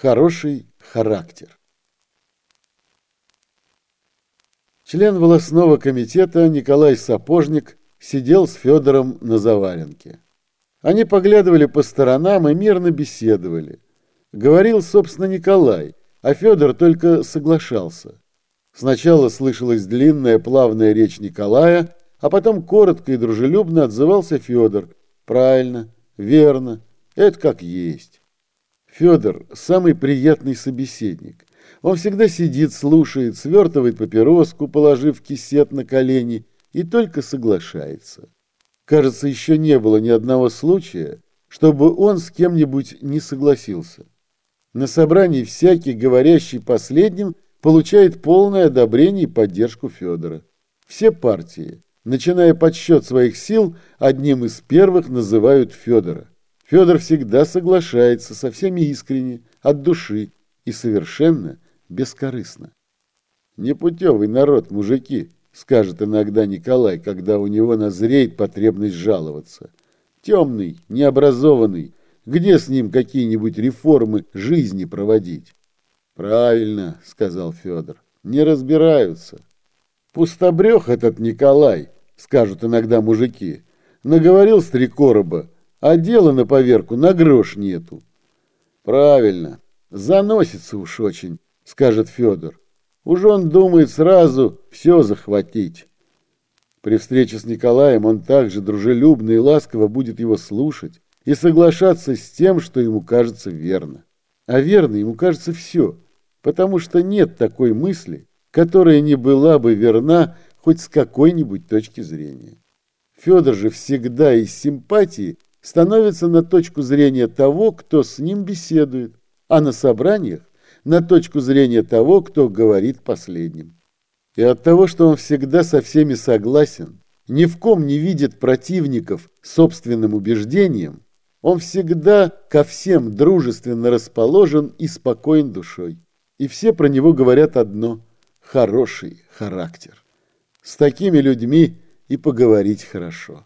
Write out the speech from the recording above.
Хороший характер. Член волосного комитета Николай Сапожник сидел с Федором на заваленке. Они поглядывали по сторонам и мирно беседовали. Говорил, собственно, Николай, а Федор только соглашался. Сначала слышалась длинная плавная речь Николая, а потом коротко и дружелюбно отзывался Федор. Правильно, верно, это как есть. Федор – самый приятный собеседник. Он всегда сидит, слушает, свертывает папироску, положив кисет на колени, и только соглашается. Кажется, еще не было ни одного случая, чтобы он с кем-нибудь не согласился. На собрании всякий, говорящий последним, получает полное одобрение и поддержку Федора. Все партии, начиная подсчет своих сил, одним из первых называют Федора. Федор всегда соглашается со всеми искренне, от души и совершенно бескорыстно. «Непутевый народ, мужики», — скажет иногда Николай, когда у него назреет потребность жаловаться. «Темный, необразованный, где с ним какие-нибудь реформы жизни проводить?» «Правильно», — сказал Федор, — «не разбираются». «Пустобрех этот Николай», — скажут иногда мужики, — наговорил с три короба, а дела на поверку на грош нету. Правильно, заносится уж очень, скажет Федор. Уж он думает сразу все захватить. При встрече с Николаем он также дружелюбно и ласково будет его слушать и соглашаться с тем, что ему кажется верно. А верно ему кажется все, потому что нет такой мысли, которая не была бы верна хоть с какой-нибудь точки зрения. Федор же всегда из симпатии становится на точку зрения того, кто с ним беседует, а на собраниях на точку зрения того, кто говорит последним. И от того, что он всегда со всеми согласен, ни в ком не видит противников собственным убеждением, он всегда ко всем дружественно расположен и спокоен душой. И все про него говорят одно – хороший характер. С такими людьми и поговорить хорошо.